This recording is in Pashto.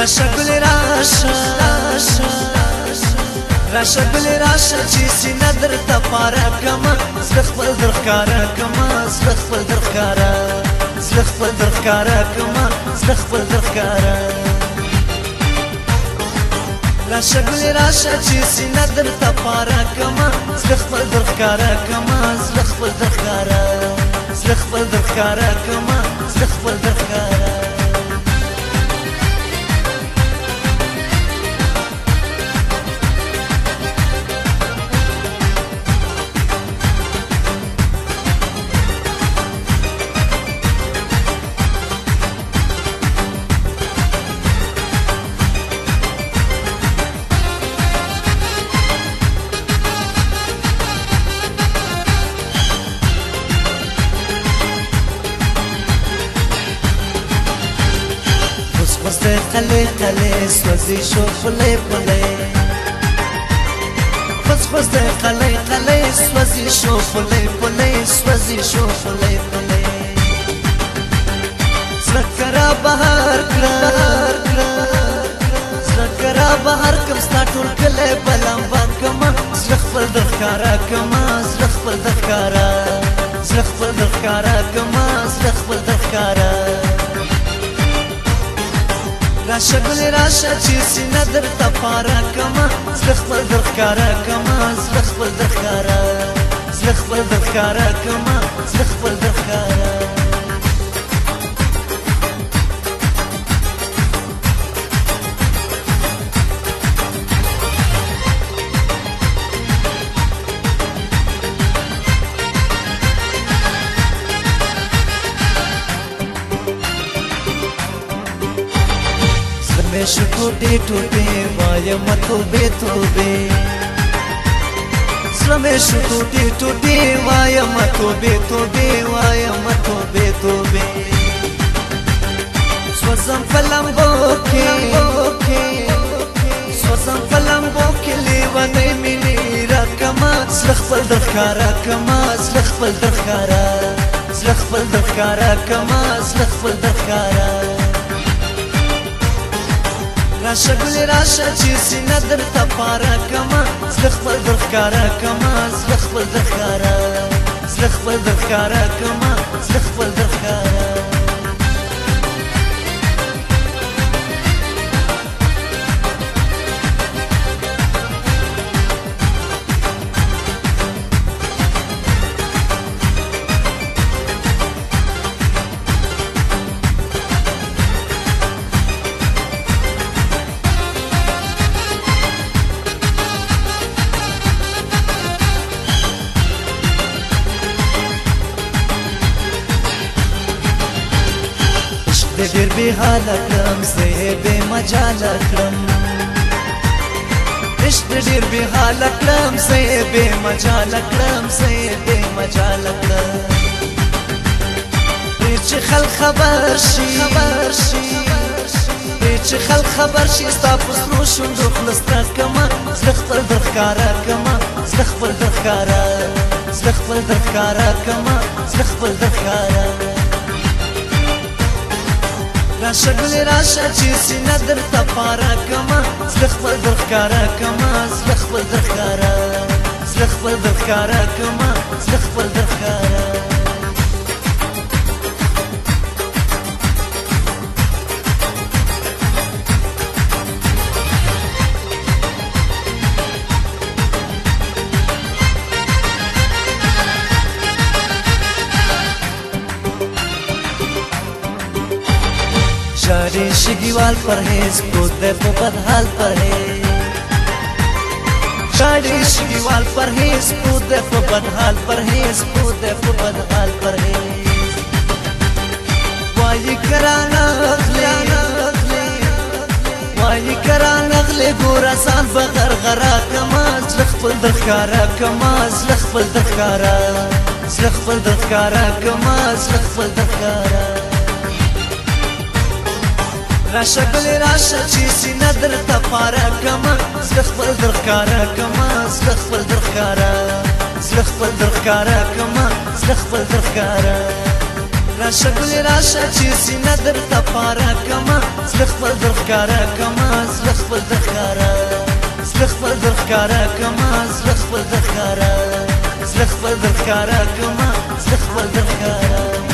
راشه ګل راشه راشه ګل راشه چې سینه درته پاره کما زړه خپل درخاره کما زړه خپل درخاره زړه خپل درخاره کما زړه خپل درخاره راشه ګل راشه چې سینه درته پاره کما زړه خپل درخاره کما زړه خپل درخاره زړه خپل درخاره کما زړه خپل درخاره سپه قلې قلې سوځي شو خلې پلې پس پس د قلې قلې سوځي شو خلې پلې سوځي شو خلې پلې زکرا بهر کړه زکرا بهر کوم ستا ټول کله بلم وکما زخفل د ښکارا کما زخفل د ښکارا زخفل د ښکارا کما زخفل د ښکارا راشه ګل راشه چې سینه در تفاره کما زړه خپل در ښکارا کما زړه خپل در ښکارا زړه خپل در ښکارا کما زړه خپل در ښکارا شو ټوټې ټوټې وایم توبې توبې زړه مې شو ټوټې ټوټې وایم توبې توبې وایم توبې توبې سوزم فلمبو کې سوزم فلمبو کې لیوانې مې راکما زړه خپل د ښکارا کما زړه خپل د ښکارا زړه خپل د ښکارا کما زړه خپل د ښکارا راشه ګل راشه چې سینه درته پاره کما زه خپل درخاره کما زه خپل درخاره زه خپل درخاره کما زه خپل درخاره د ډیر به حالت کم سه به مجال کړم عشق ډیر به حالت کم سه به مجال کړم سه به مجال کړم چې خل خبر شي خبر شي چې خل خبر شي ستا په سرو شوندو خلستا کما زه خپل درخکارا کما زه خپل درخکارا زه خپل درخکارا کما زه خپل درخکارا راشه ګل راشه چې سینه درته پاره کما زړه خپل درخاره کما زړه خپل درخاره زړه خپل درخاره کما زړه خپل درخاره جاری شهیوال پرهیز کوده په بدحال پرهیز جاری شهیوال پرهیز کوده په بدحال پرهیز کوده په بدحال پرهیز وای کرانا اخلانا وای کرانا اخلی ګور آسان بغر غرا کماز لخپل دخارا کماز لخپل دخارا لخپل دخارا کماز لخپل دخارا راشه بل راشه چې سینه در تفاره کما زړه خپل درخاره کما زړه خپل درخاره زړه خپل درخاره کما زړه خپل درخاره راشه بل راشه چې سینه در تفاره کما زړه خپل درخاره کما زړه خپل درخاره زړه خپل درخاره کما زړه خپل درخاره زړه خپل درخاره کما زړه خپل درخاره